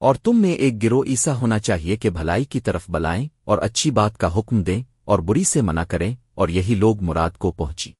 اور تم میں ایک گروہ ایسا ہونا چاہیے کہ بھلائی کی طرف بلائیں اور اچھی بات کا حکم دیں اور بری سے منع کریں اور یہی لوگ مراد کو پہنچی۔